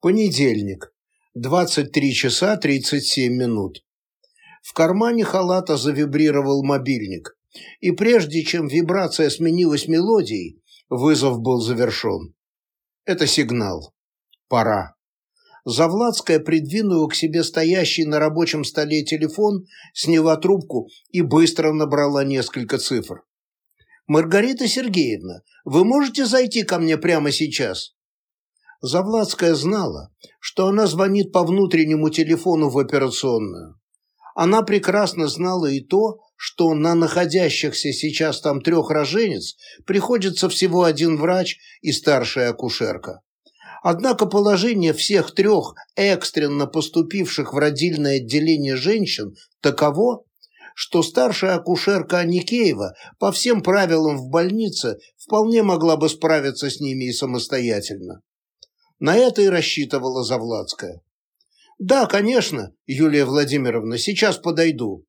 Понедельник. 23 часа 37 минут. В кармане халата завибрировал мобильник, и прежде чем вибрация сменилась мелодией, вызов был завершен. Это сигнал. Пора. Завладская придвинула к себе стоящий на рабочем столе телефон, сняла трубку и быстро набрала несколько цифр. «Маргарита Сергеевна, вы можете зайти ко мне прямо сейчас?» Завладская знала, что она звонит по внутреннему телефону в операционную. Она прекрасно знала и то, что на находящихся сейчас там трех роженец приходится всего один врач и старшая акушерка. Однако положение всех трех экстренно поступивших в родильное отделение женщин таково, что старшая акушерка Аникеева по всем правилам в больнице вполне могла бы справиться с ними и самостоятельно. На это и рассчитывала Завладская. «Да, конечно, Юлия Владимировна, сейчас подойду».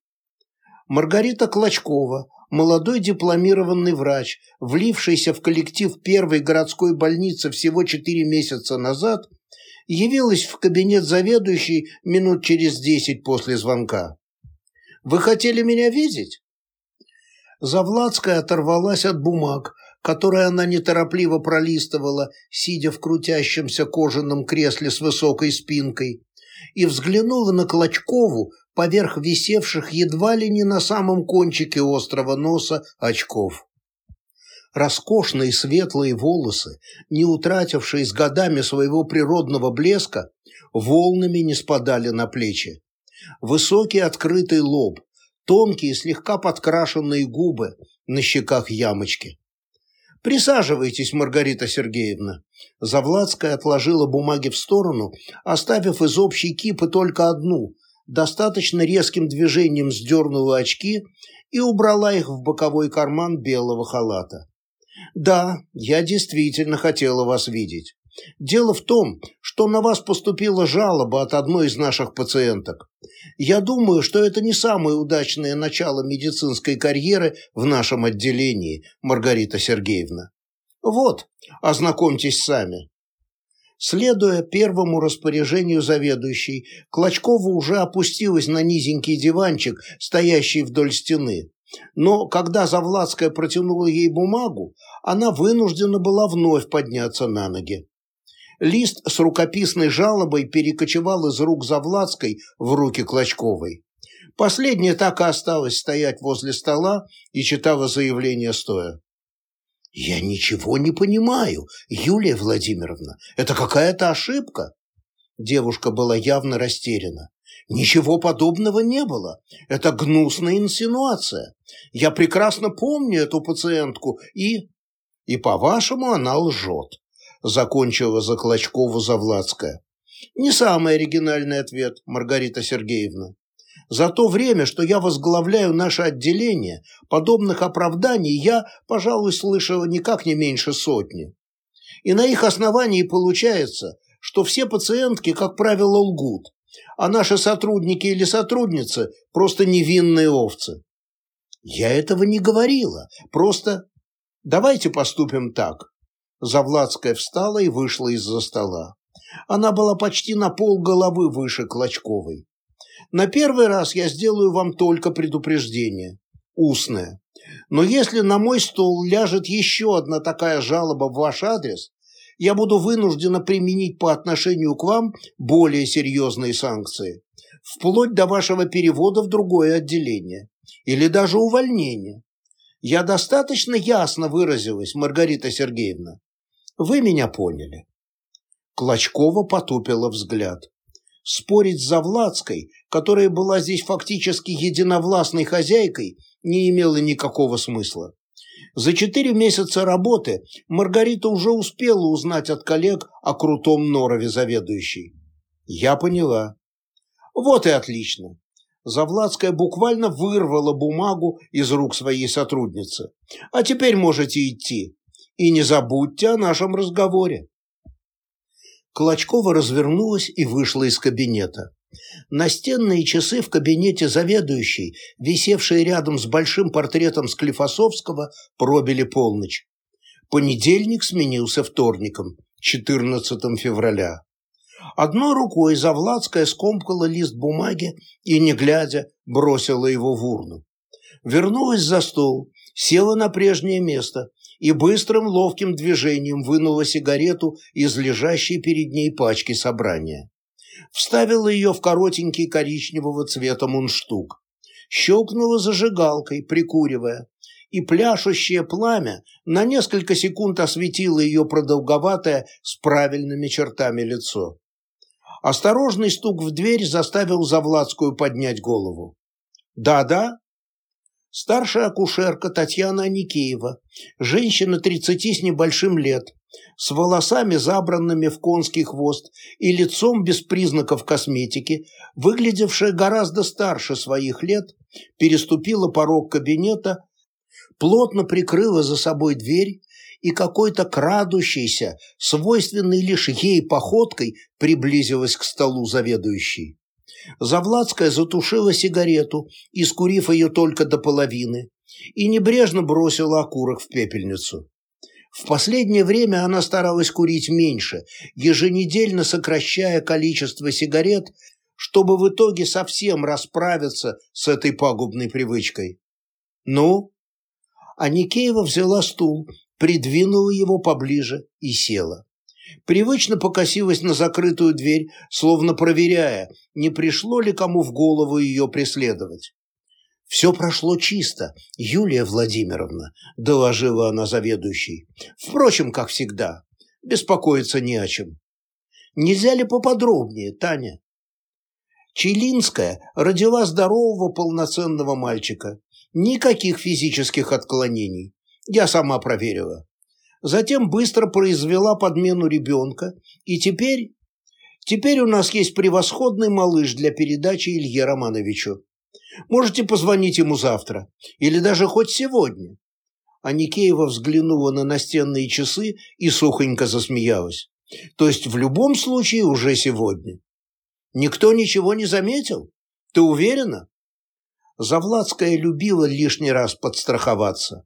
Маргарита Клочкова, молодой дипломированный врач, влившийся в коллектив первой городской больницы всего четыре месяца назад, явилась в кабинет заведующей минут через десять после звонка. «Вы хотели меня видеть?» Завладская оторвалась от бумаг, которое она неторопливо пролистывала, сидя в крутящемся кожаном кресле с высокой спинкой, и взглянула на Клочкову поверх висевших едва ли не на самом кончике острого носа очков. Роскошные светлые волосы, не утратившие с годами своего природного блеска, волнами не спадали на плечи. Высокий открытый лоб, тонкие слегка подкрашенные губы, на щеках ямочки. «Присаживайтесь, Маргарита Сергеевна». Завладская отложила бумаги в сторону, оставив из общей кипы только одну, достаточно резким движением сдернула очки и убрала их в боковой карман белого халата. «Да, я действительно хотела вас видеть. Дело в том, что на вас поступила жалоба от одной из наших пациенток. Я думаю, что это не самое удачное начало медицинской карьеры в нашем отделении, Маргарита Сергеевна. Вот, ознакомьтесь сами. Следуя первому распоряжению заведующей, Клочкова уже опустилась на низенький диванчик, стоящий вдоль стены. Но когда Завладская протянула ей бумагу, она вынуждена была вновь подняться на ноги. Лист с рукописной жалобой перекочевал из рук Завладской в руки Клочковой. Последняя так и осталась стоять возле стола и читала заявление стоя. «Я ничего не понимаю, Юлия Владимировна. Это какая-то ошибка». Девушка была явно растеряна. «Ничего подобного не было. Это гнусная инсинуация. Я прекрасно помню эту пациентку и...» «И, по-вашему, она лжет закончила за Клочкову Завладская. Не самый оригинальный ответ, Маргарита Сергеевна. За то время, что я возглавляю наше отделение, подобных оправданий я, пожалуй, слышала никак не меньше сотни. И на их основании получается, что все пациентки, как правило, лгут, а наши сотрудники или сотрудницы просто невинные овцы. Я этого не говорила, просто давайте поступим так. Завладская встала и вышла из-за стола. Она была почти на пол головы выше Клочковой. На первый раз я сделаю вам только предупреждение. Устное. Но если на мой стол ляжет еще одна такая жалоба в ваш адрес, я буду вынуждена применить по отношению к вам более серьезные санкции, вплоть до вашего перевода в другое отделение или даже увольнения. Я достаточно ясно выразилась, Маргарита Сергеевна. Вы меня поняли. Клочкова потупила взгляд. Спорить с Завладской, которая была здесь фактически единовластной хозяйкой, не имело никакого смысла. За четыре месяца работы Маргарита уже успела узнать от коллег о крутом норове заведующей. Я поняла. Вот и отлично. Завладская буквально вырвала бумагу из рук своей сотрудницы. А теперь можете идти. И не забудьте о нашем разговоре. Клочкова развернулась и вышла из кабинета. Настенные часы в кабинете заведующей, висевшие рядом с большим портретом Склифосовского, пробили полночь. Понедельник сменился вторником, 14 февраля. Одной рукой Завладская скомкала лист бумаги и, не глядя, бросила его в урну. Вернулась за стол, села на прежнее место и быстрым ловким движением вынула сигарету из лежащей перед ней пачки собрания. Вставила ее в коротенький коричневого цвета мундштук. Щелкнула зажигалкой, прикуривая, и пляшущее пламя на несколько секунд осветило ее продолговатое с правильными чертами лицо. Осторожный стук в дверь заставил Завладскую поднять голову. «Да-да?» Старшая акушерка Татьяна Аникеева, женщина тридцати с небольшим лет, с волосами забранными в конский хвост и лицом без признаков косметики, выглядевшая гораздо старше своих лет, переступила порог кабинета, плотно прикрыла за собой дверь и какой-то крадущейся, свойственной лишь ей походкой, приблизилась к столу заведующей. Завладская затушила сигарету, искурив ее только до половины, и небрежно бросила окурок в пепельницу. В последнее время она старалась курить меньше, еженедельно сокращая количество сигарет, чтобы в итоге совсем расправиться с этой пагубной привычкой. «Ну?» А взяла стул, придвинула его поближе и села привычно покосилась на закрытую дверь, словно проверяя, не пришло ли кому в голову ее преследовать. «Все прошло чисто, Юлия Владимировна», – доложила она заведующей. «Впрочем, как всегда, беспокоиться не о чем. Нельзя ли поподробнее, Таня?» Челинская родила здорового полноценного мальчика. Никаких физических отклонений. Я сама проверила затем быстро произвела подмену ребенка, и теперь... Теперь у нас есть превосходный малыш для передачи Илье Романовичу. Можете позвонить ему завтра, или даже хоть сегодня. А Никеева взглянула на настенные часы и сухонько засмеялась. То есть в любом случае уже сегодня. Никто ничего не заметил? Ты уверена? Завладская любила лишний раз подстраховаться.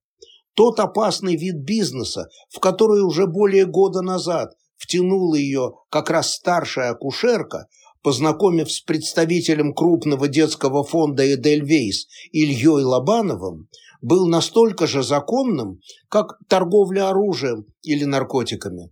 Тот опасный вид бизнеса, в который уже более года назад втянула ее как раз старшая акушерка, познакомив с представителем крупного детского фонда «Эдельвейс» Ильей Лобановым, был настолько же законным, как торговля оружием или наркотиками.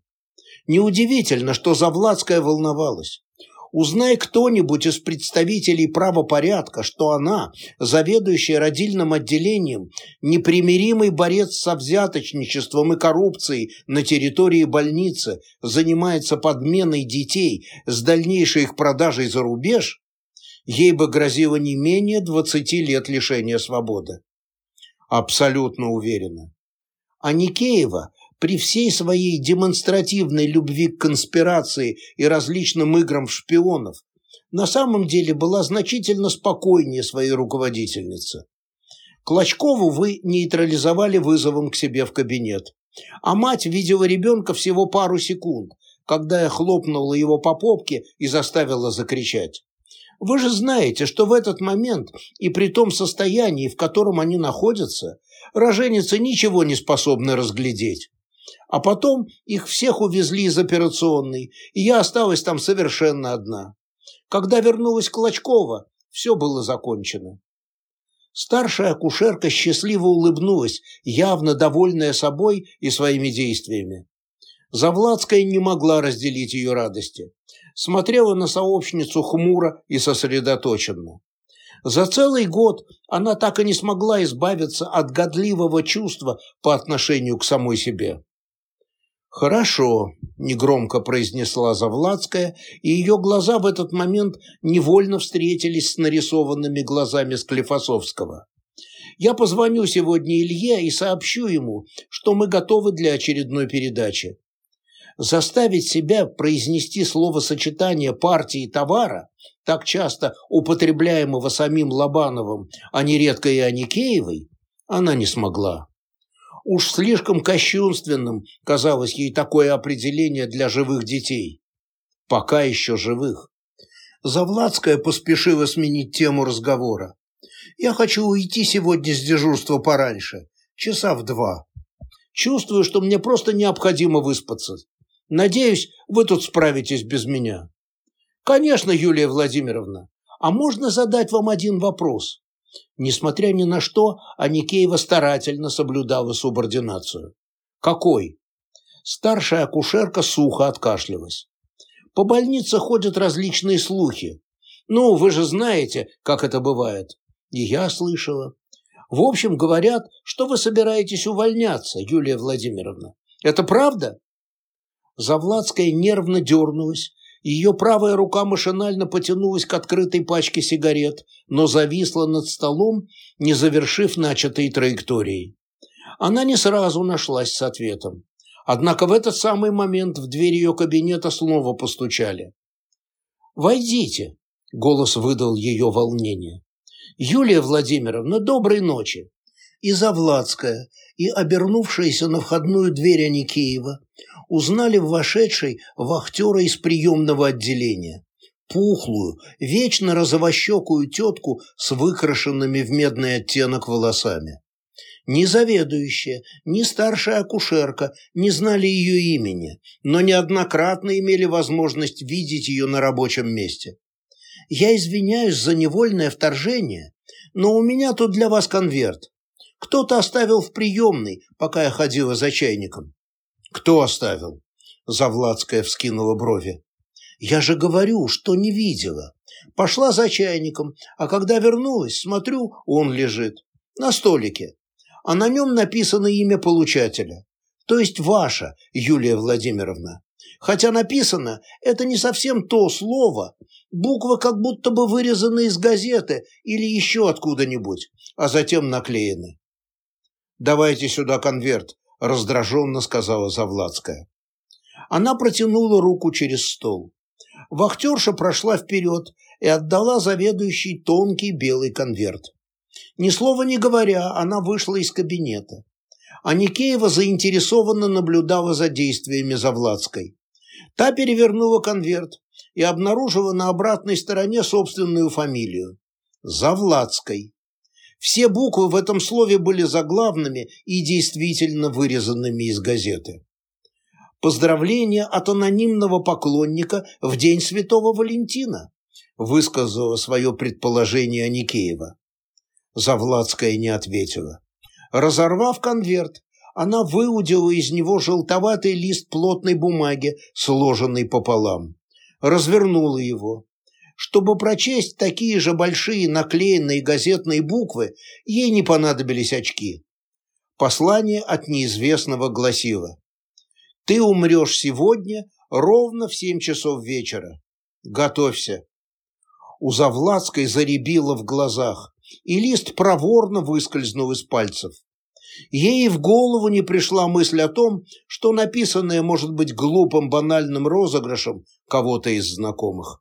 Неудивительно, что Завладская волновалась. Узнай кто-нибудь из представителей правопорядка, что она, заведующая родильным отделением, непримиримый борец со взяточничеством и коррупцией на территории больницы, занимается подменой детей с дальнейшей их продажей за рубеж, ей бы грозило не менее 20 лет лишения свободы. Абсолютно уверена. А Никеева при всей своей демонстративной любви к конспирации и различным играм шпионов, на самом деле была значительно спокойнее своей руководительницы. Клочкову вы нейтрализовали вызовом к себе в кабинет, а мать видела ребенка всего пару секунд, когда я хлопнула его по попке и заставила закричать. Вы же знаете, что в этот момент и при том состоянии, в котором они находятся, роженицы ничего не способны разглядеть. А потом их всех увезли из операционной, и я осталась там совершенно одна. Когда вернулась Клочкова, все было закончено. Старшая акушерка счастливо улыбнулась, явно довольная собой и своими действиями. Завладская не могла разделить ее радости. Смотрела на сообщницу хмуро и сосредоточенно. За целый год она так и не смогла избавиться от годливого чувства по отношению к самой себе. «Хорошо», – негромко произнесла Завладская, и ее глаза в этот момент невольно встретились с нарисованными глазами Склифосовского. «Я позвоню сегодня Илье и сообщу ему, что мы готовы для очередной передачи. Заставить себя произнести словосочетание партии товара, так часто употребляемого самим Лобановым, а нередко и Аникеевой, она не смогла». Уж слишком кощунственным казалось ей такое определение для живых детей. Пока еще живых. Завладская поспешила сменить тему разговора. «Я хочу уйти сегодня с дежурства пораньше, часа в два. Чувствую, что мне просто необходимо выспаться. Надеюсь, вы тут справитесь без меня». Конечно, Юлия Владимировна. А можно задать вам один вопрос? Несмотря ни на что, Аникеева старательно соблюдала субординацию. Какой? Старшая акушерка сухо откашлялась. По больнице ходят различные слухи. Ну, вы же знаете, как это бывает. И я слышала. В общем, говорят, что вы собираетесь увольняться, Юлия Владимировна. Это правда? Завладская нервно дернулась, ее правая рука машинально потянулась к открытой пачке сигарет, но зависла над столом, не завершив начатой траекторией. Она не сразу нашлась с ответом. Однако в этот самый момент в дверь ее кабинета снова постучали. «Войдите», — голос выдал ее волнение. «Юлия Владимировна, доброй ночи!» И Завладская, и обернувшаяся на входную дверь Аникеева узнали в вошедшей вахтера из приемного отделения. Пухлую, вечно розовощекую тетку с выкрашенными в медный оттенок волосами. Ни заведующая, ни старшая акушерка не знали ее имени, но неоднократно имели возможность видеть ее на рабочем месте. «Я извиняюсь за невольное вторжение, но у меня тут для вас конверт. Кто-то оставил в приемной, пока я ходила за чайником. «Кто оставил?» Завладская вскинула брови. «Я же говорю, что не видела. Пошла за чайником, а когда вернулась, смотрю, он лежит. На столике. А на нем написано имя получателя. То есть ваша, Юлия Владимировна. Хотя написано, это не совсем то слово. Буквы как будто бы вырезаны из газеты или еще откуда-нибудь, а затем наклеены. «Давайте сюда конверт», раздраженно сказала Завладская. Она протянула руку через стол. Вахтерша прошла вперед и отдала заведующий тонкий белый конверт. Ни слова не говоря, она вышла из кабинета. А Никеева заинтересованно наблюдала за действиями Завладской. Та перевернула конверт и обнаружила на обратной стороне собственную фамилию – Завладской. Все буквы в этом слове были заглавными и действительно вырезанными из газеты. Поздравление от анонимного поклонника в День Святого Валентина, высказала свое предположение Аникеева. Завладская не ответила. Разорвав конверт, она выудила из него желтоватый лист плотной бумаги, сложенный пополам. Развернула его. Чтобы прочесть такие же большие наклеенные газетные буквы, ей не понадобились очки. Послание от неизвестного гласило «Ты умрешь сегодня ровно в семь часов вечера. Готовься». У Завладской заребило в глазах, и лист проворно выскользнул из пальцев. Ей в голову не пришла мысль о том, что написанное может быть глупым банальным розыгрышем кого-то из знакомых.